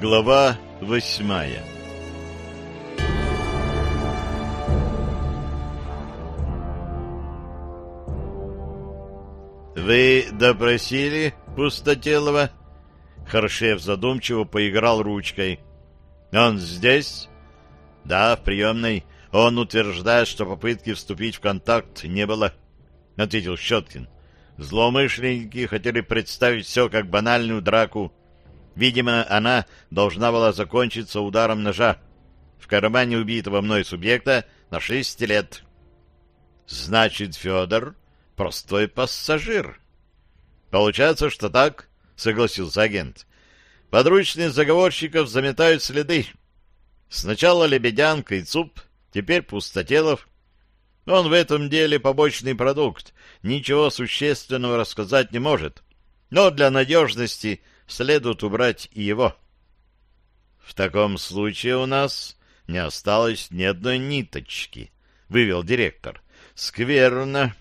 Глава восьмая «Вы допросили Пустотелова?» Харшев задумчиво поиграл ручкой. «Он здесь?» «Да, в приемной. Он утверждает, что попытки вступить в контакт не было», — ответил Щеткин. «Злоумышленники хотели представить все как банальную драку. Видимо, она должна была закончиться ударом ножа. В кармане убитого мной субъекта нашли стилет». «Значит, Федор простой пассажир. Получается, что так, согласился агент. Подручные заговорщиков заметают следы. Сначала Лебедянка и ЦУП, теперь Пустотелов. Он в этом деле побочный продукт, ничего существенного рассказать не может. Но для надежности следует убрать и его. В таком случае у нас не осталось ни одной ниточки, вывел директор. Скверно.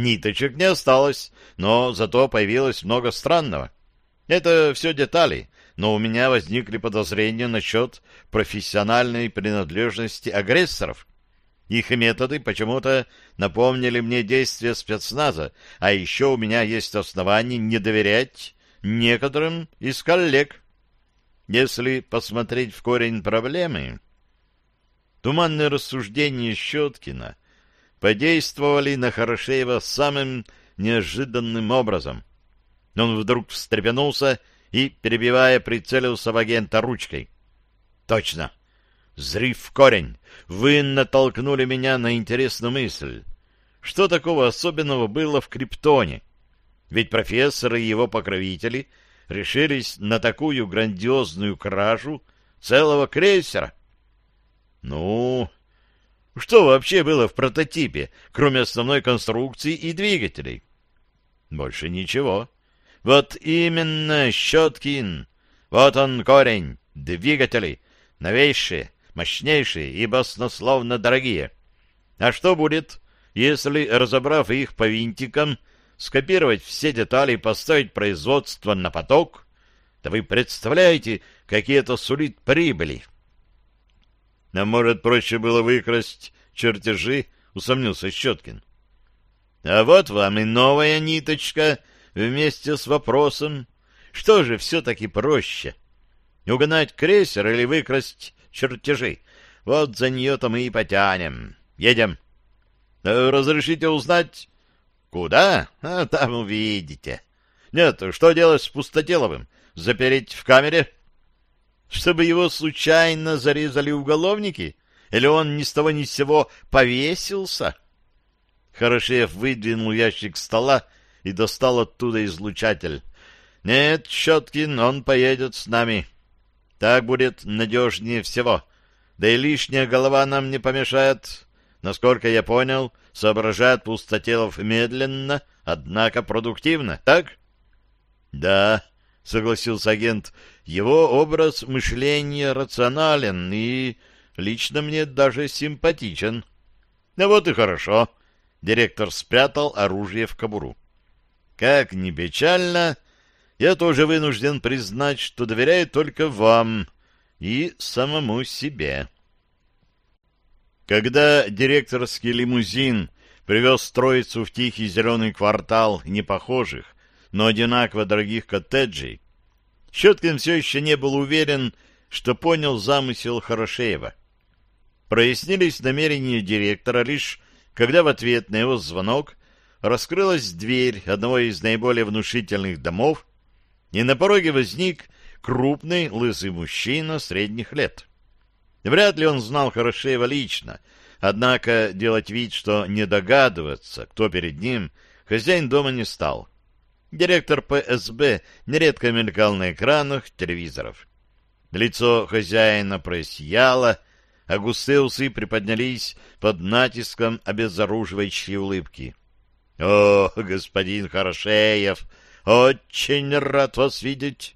Ниточек не осталось, но зато появилось много странного. Это все детали, но у меня возникли подозрения насчет профессиональной принадлежности агрессоров. Их методы почему-то напомнили мне действия спецназа, а еще у меня есть основания не доверять некоторым из коллег. Если посмотреть в корень проблемы... Туманное рассуждение Щеткина подействовали на Хорошеева самым неожиданным образом. Он вдруг встрепенулся и, перебивая, прицелился в агента ручкой. «Точно! Зрив в корень! Вы натолкнули меня на интересную мысль. Что такого особенного было в Криптоне? Ведь профессор и его покровители решились на такую грандиозную кражу целого крейсера. Ну, что вообще было в прототипе, кроме основной конструкции и двигателей? Больше ничего. Вот именно, Щеткин. Вот он корень, двигатели, новейшие, мощнейшие и баснословно дорогие. А что будет, если, разобрав их по винтикам, скопировать все детали и поставить производство на поток? Да вы представляете, какие это сулит прибыли? А может, проще было выкрасть чертежи? Усомнился Щеткин. А вот вам и новая ниточка вместе с вопросом. Что же все-таки проще? Угнать крейсер или выкрасть чертежи? Вот за нее-то мы и потянем. Едем. Разрешите узнать? Куда? А там увидите. Нет, что делать с Пустотеловым? Запереть в камере? — чтобы его случайно зарезали уголовники? Или он ни с того ни с сего повесился? Хорошев выдвинул ящик стола и достал оттуда излучатель. Нет, Щеткин, он поедет с нами. Так будет надежнее всего. Да и лишняя голова нам не помешает. Насколько я понял, соображает Пустотелов медленно, однако продуктивно, так? — Да, — согласился агент, — его образ мышления рационален и лично мне даже симпатичен. — Ну вот и хорошо. Директор спрятал оружие в кобуру. Как ни печально, я тоже вынужден признать, что доверяю только вам и самому себе. Когда директорский лимузин привез троицу в тихий зеленый квартал непохожих, но одинаково дорогих коттеджей, Щеткин все еще не был уверен, что понял замысел Хорошеева. Прояснились намерения директора лишь, когда в ответ на его звонок раскрылась дверь одного из наиболее внушительных домов, и на пороге возник крупный лысый мужчина средних лет. Вряд ли он знал Хорошеева лично, однако делать вид, что не догадываться, кто перед ним, хозяин дома не стал. Директор ПСБ нередко мелькал на экранах телевизоров. Лицо хозяина просияло, а густые усы приподнялись под натиском обезоруживающей улыбки. О, господин Хорошеев, очень рад вас видеть.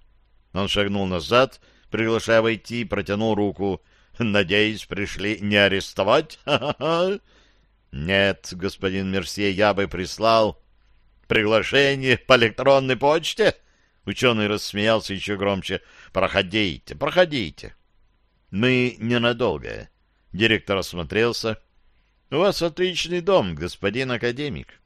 Он шагнул назад, приглашая войти, протянул руку. Надеюсь, пришли не арестовать? Нет, господин Мерсье, я бы прислал приглашение по электронной почте. Ученый рассмеялся еще громче. Проходите, проходите. Мы ненадолго. Директор осмотрелся. У вас отличный дом, господин академик.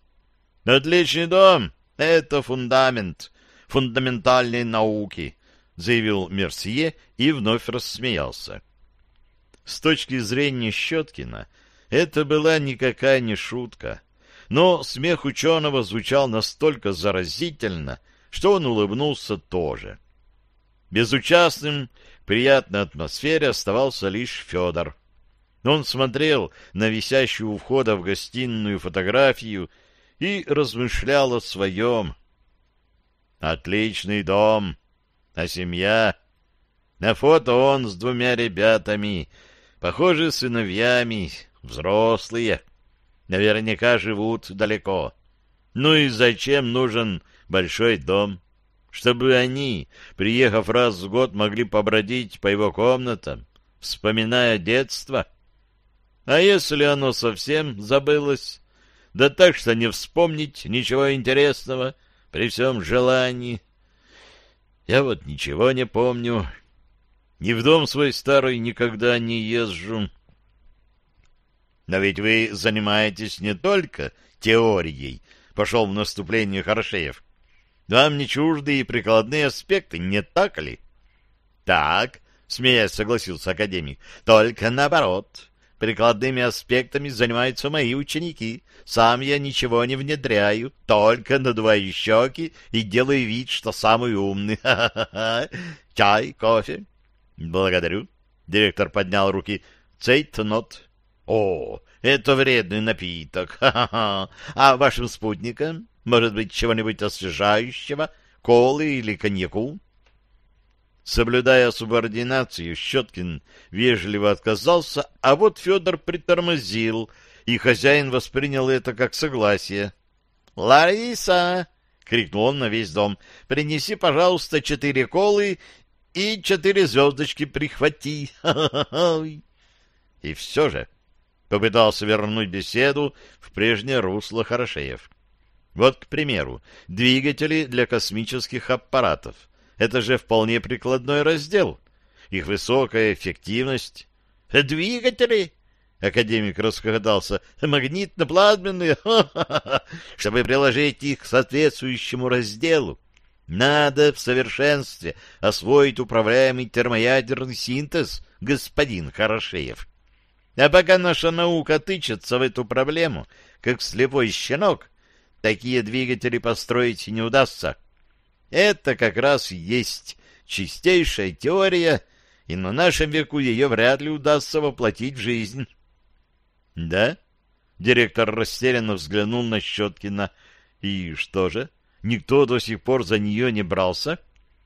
Отличный дом — это фундамент фундаментальной науки, заявил Мерсье и вновь рассмеялся. С точки зрения Щеткина, это была никакая не шутка, но смех ученого звучал настолько заразительно, что он улыбнулся тоже. Безучастным в приятной атмосфере оставался лишь Федор. Он смотрел на висящую у входа в гостиную фотографию и размышлял о своем. Отличный дом, а семья... На фото он с двумя ребятами, похожи сыновьями, взрослые. Наверняка живут далеко. Ну и зачем нужен большой дом? Чтобы они, приехав раз в год, могли побродить по его комнатам, вспоминая детство. А если оно совсем забылось? Да так, что не вспомнить ничего интересного при всем желании. Я вот ничего не помню. Ни в дом свой старый никогда не езжу. Но ведь вы занимаетесь не только теорией, — пошел в наступление Хорошеев. Вам не чужды и прикладные аспекты, не так ли? — Так, — смеясь согласился академик, — только наоборот. Прикладными аспектами занимаются мои ученики. Сам я ничего не внедряю, только надуваю щеки и делаю вид, что самый умный. Чай, кофе? Благодарю. Директор поднял руки. Цейтнот. О, это вредный напиток. А вашим спутникам? Может быть, чего-нибудь освежающего? Колы или коньяку? Соблюдая субординацию, Щеткин вежливо отказался, а вот Федор притормозил, и хозяин воспринял это как согласие. «Лариса!» — крикнул он на весь дом. «Принеси, пожалуйста, четыре колы и четыре звездочки прихвати!» И все же попытался вернуть беседу в прежнее русло Хорошеев. Вот, к примеру, двигатели для космических аппаратов — это же вполне прикладной раздел. Их высокая эффективность. Двигатели? Академик расхохотался. Магнитно-плазменные? Чтобы приложить их к соответствующему разделу. Надо в совершенстве освоить управляемый термоядерный синтез, господин Хорошеев. А пока наша наука тычется в эту проблему, как слепой щенок, такие двигатели построить не удастся. Это как раз есть чистейшая теория, и на нашем веку ее вряд ли удастся воплотить в жизнь. — Да? — директор растерянно взглянул на Щеткина. — И что же? Никто до сих пор за нее не брался?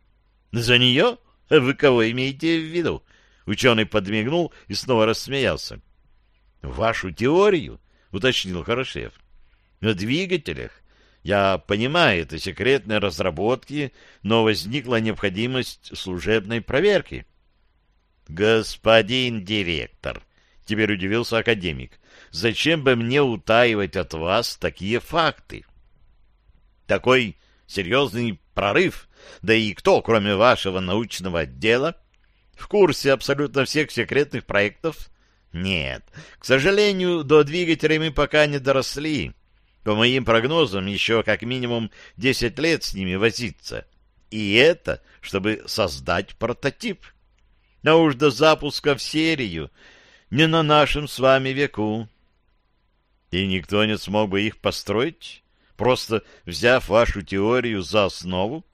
— За нее? Вы кого имеете в виду? Ученый подмигнул и снова рассмеялся. — Вашу теорию? — уточнил Хорошев. — На двигателях я понимаю, это секретные разработки, но возникла необходимость служебной проверки. Господин директор, теперь удивился академик, зачем бы мне утаивать от вас такие факты? Такой серьезный прорыв, да и кто, кроме вашего научного отдела, в курсе абсолютно всех секретных проектов? Нет, к сожалению, до двигателей мы пока не доросли. По моим прогнозам, еще как минимум 10 лет с ними возиться. И это, чтобы создать прототип. А уж до запуска в серию не на нашем с вами веку. И никто не смог бы их построить, просто взяв вашу теорию за основу?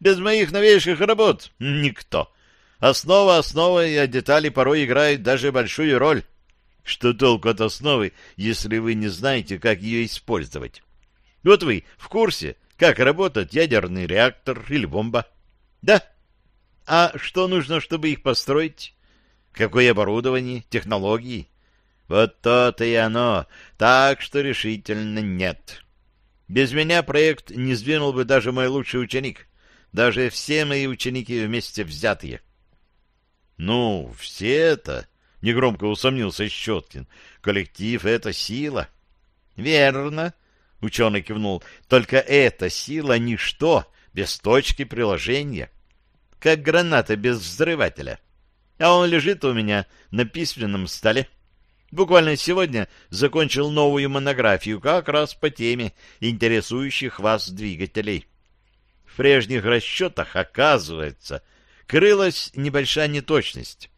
Без моих новейших работ никто. Основа основой, а детали порой играют даже большую роль. Что толку от основы, если вы не знаете, как ее использовать? Вот вы в курсе, как работает ядерный реактор или бомба? Да. А что нужно, чтобы их построить? Какое оборудование, технологии? Вот то-то и оно. Так что решительно нет. Без меня проект не сдвинул бы даже мой лучший ученик, даже все мои ученики вместе взятые. Ну, все это, — негромко усомнился Щеткин, — коллектив — это сила. Верно, — ученый кивнул, — только эта сила — ничто без точки приложения, как граната без взрывателя. А он лежит у меня на письменном столе. Буквально сегодня закончил новую монографию как раз по теме интересующих вас двигателей. В прежних расчетах, оказывается, крылась небольшая неточность.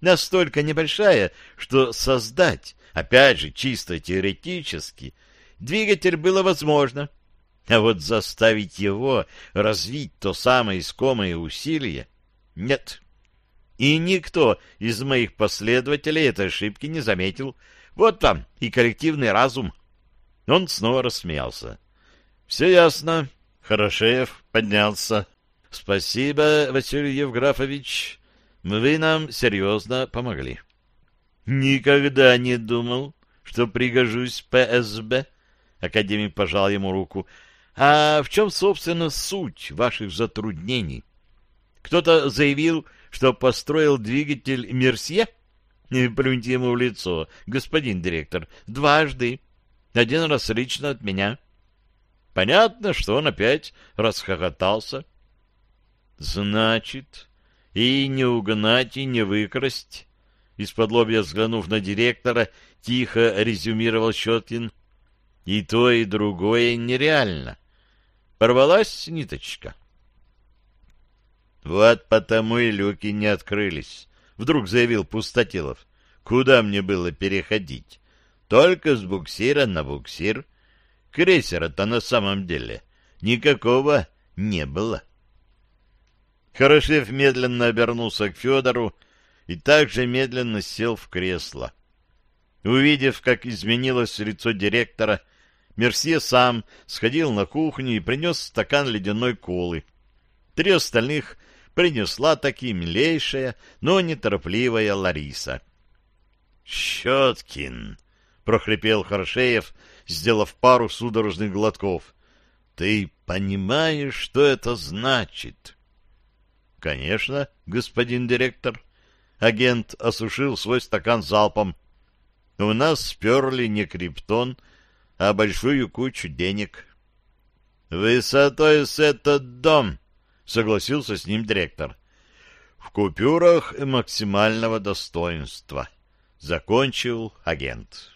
Настолько небольшая, что создать, опять же, чисто теоретически, двигатель было возможно. А вот заставить его развить то самое искомое усилие нет. И никто из моих последователей этой ошибки не заметил. Вот там и коллективный разум. Он снова рассмеялся. — Все ясно. Хорошеев поднялся. — Спасибо, Василий Евграфович. Вы нам серьезно помогли. — Никогда не думал, что пригожусь ПСБ. Академик пожал ему руку. — А в чем, собственно, суть ваших затруднений? Кто-то заявил, что построил двигатель Мерсье? Плюньте ему в лицо, господин директор, дважды. Один раз лично от меня. Понятно, что он опять расхохотался. Значит, и не угнать, и не выкрасть. Из-под лобья взглянув на директора, тихо резюмировал Щеткин. И то, и другое нереально. Порвалась ниточка. — вот потому и люки не открылись, — вдруг заявил Пустотелов. Куда мне было переходить? Только с буксира на буксир. Крейсера-то на самом деле никакого не было. Хорошев медленно обернулся к Федору и также медленно сел в кресло. Увидев, как изменилось лицо директора, Мерсье сам сходил на кухню и принес стакан ледяной колы. Три остальных принесла таки милейшая, но неторопливая Лариса. «Щеткин!» — прохрипел Харшеев, сделав пару судорожных глотков. «Ты понимаешь, что это значит?» «Конечно, господин директор». Агент осушил свой стакан залпом. «У нас сперли не криптон, а большую кучу денег». «Высотой с этот дом!» — согласился с ним директор. «В купюрах максимального достоинства», — закончил агент.